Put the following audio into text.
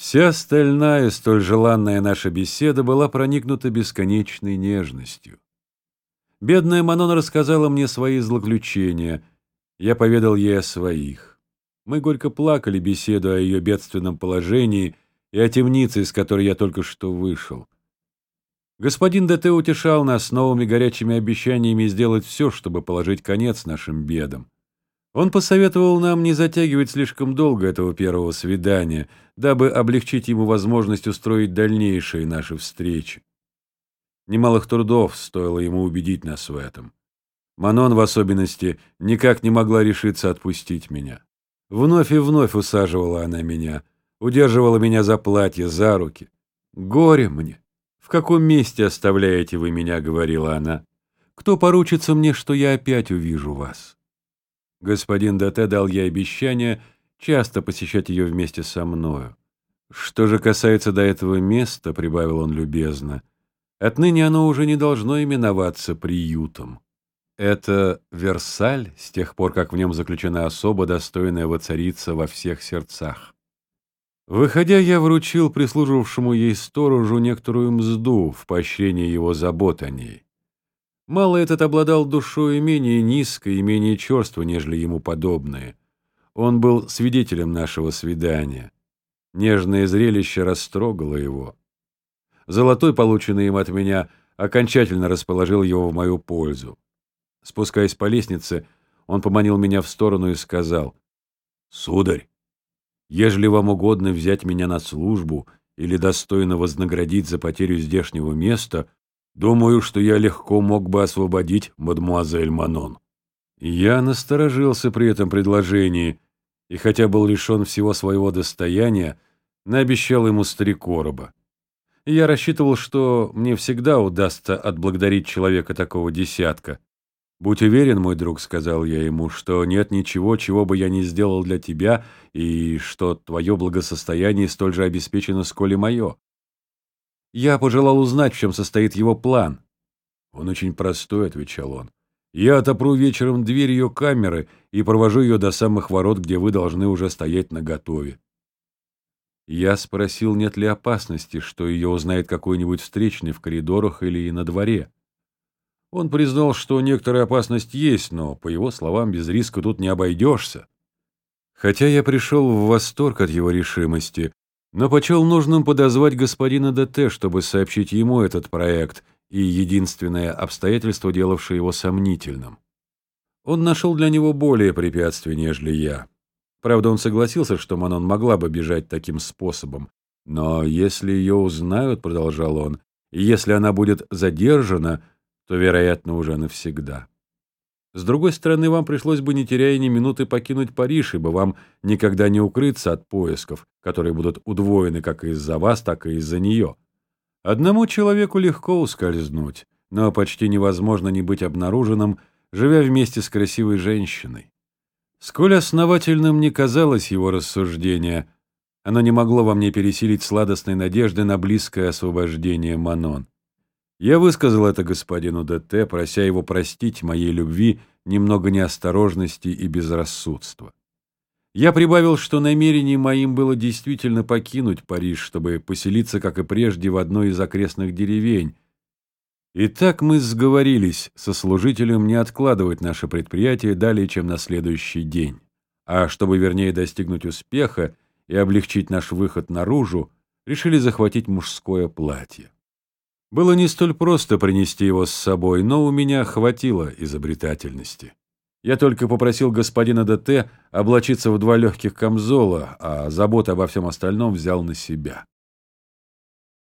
Вся остальная, столь желанная наша беседа была проникнута бесконечной нежностью. Бедная Манон рассказала мне свои злоключения, я поведал ей о своих. Мы горько плакали, беседуя о ее бедственном положении и о темнице, из которой я только что вышел. Господин ДТ утешал нас новыми горячими обещаниями сделать все, чтобы положить конец нашим бедам. Он посоветовал нам не затягивать слишком долго этого первого свидания, дабы облегчить ему возможность устроить дальнейшие наши встречи. Немалых трудов стоило ему убедить нас в этом. Манон, в особенности, никак не могла решиться отпустить меня. Вновь и вновь усаживала она меня, удерживала меня за платье, за руки. «Горе мне! В каком месте оставляете вы меня?» — говорила она. «Кто поручится мне, что я опять увижу вас?» Господин Дате дал ей обещание часто посещать ее вместе со мною. «Что же касается до этого места», — прибавил он любезно, — «отныне оно уже не должно именоваться приютом. Это Версаль, с тех пор, как в нем заключена особо достойная воцариться во всех сердцах». Выходя, я вручил прислуживавшему ей сторожу некоторую мзду в поощрение его забот о ней. Мало этот обладал душой менее низкой и менее черства, нежели ему подобные. Он был свидетелем нашего свидания. Нежное зрелище растрогало его. Золотой, полученный им от меня, окончательно расположил его в мою пользу. Спускаясь по лестнице, он поманил меня в сторону и сказал, «Сударь, ежели вам угодно взять меня на службу или достойно вознаградить за потерю здешнего места, Думаю, что я легко мог бы освободить мадмуазель Манон. Я насторожился при этом предложении, и хотя был лишен всего своего достояния, наобещал ему три короба. я рассчитывал, что мне всегда удастся отблагодарить человека такого десятка. «Будь уверен, мой друг», — сказал я ему, — «что нет ничего, чего бы я не сделал для тебя, и что твое благосостояние столь же обеспечено, сколь и мое. Я пожелал узнать, в чем состоит его план. «Он очень простой», — отвечал он. «Я отопру вечером дверь ее камеры и провожу ее до самых ворот, где вы должны уже стоять наготове». Я спросил, нет ли опасности, что ее узнает какой-нибудь встречный в коридорах или на дворе. Он признал, что некоторая опасность есть, но, по его словам, без риска тут не обойдешься. Хотя я пришел в восторг от его решимости, но почел нужным подозвать господина ДТ, чтобы сообщить ему этот проект и единственное обстоятельство, делавшее его сомнительным. Он нашел для него более препятствий, нежели я. Правда, он согласился, что Манон могла бы бежать таким способом. Но если ее узнают, — продолжал он, — если она будет задержана, то, вероятно, уже навсегда. С другой стороны, вам пришлось бы, не теряя ни минуты, покинуть Париж, ибо вам никогда не укрыться от поисков, которые будут удвоены как из-за вас, так и из-за нее. Одному человеку легко ускользнуть, но почти невозможно не быть обнаруженным, живя вместе с красивой женщиной. Сколь основательным не казалось его рассуждение, оно не могло во мне пересилить сладостной надежды на близкое освобождение Манон. Я высказал это господину ДТ, прося его простить моей любви немного неосторожности и безрассудства. Я прибавил, что намерением моим было действительно покинуть Париж, чтобы поселиться, как и прежде, в одной из окрестных деревень. И так мы сговорились со служителем не откладывать наше предприятие далее, чем на следующий день. А чтобы вернее достигнуть успеха и облегчить наш выход наружу, решили захватить мужское платье. Было не столь просто принести его с собой, но у меня хватило изобретательности. Я только попросил господина ДТ облачиться в два легких камзола, а заботу обо всем остальном взял на себя.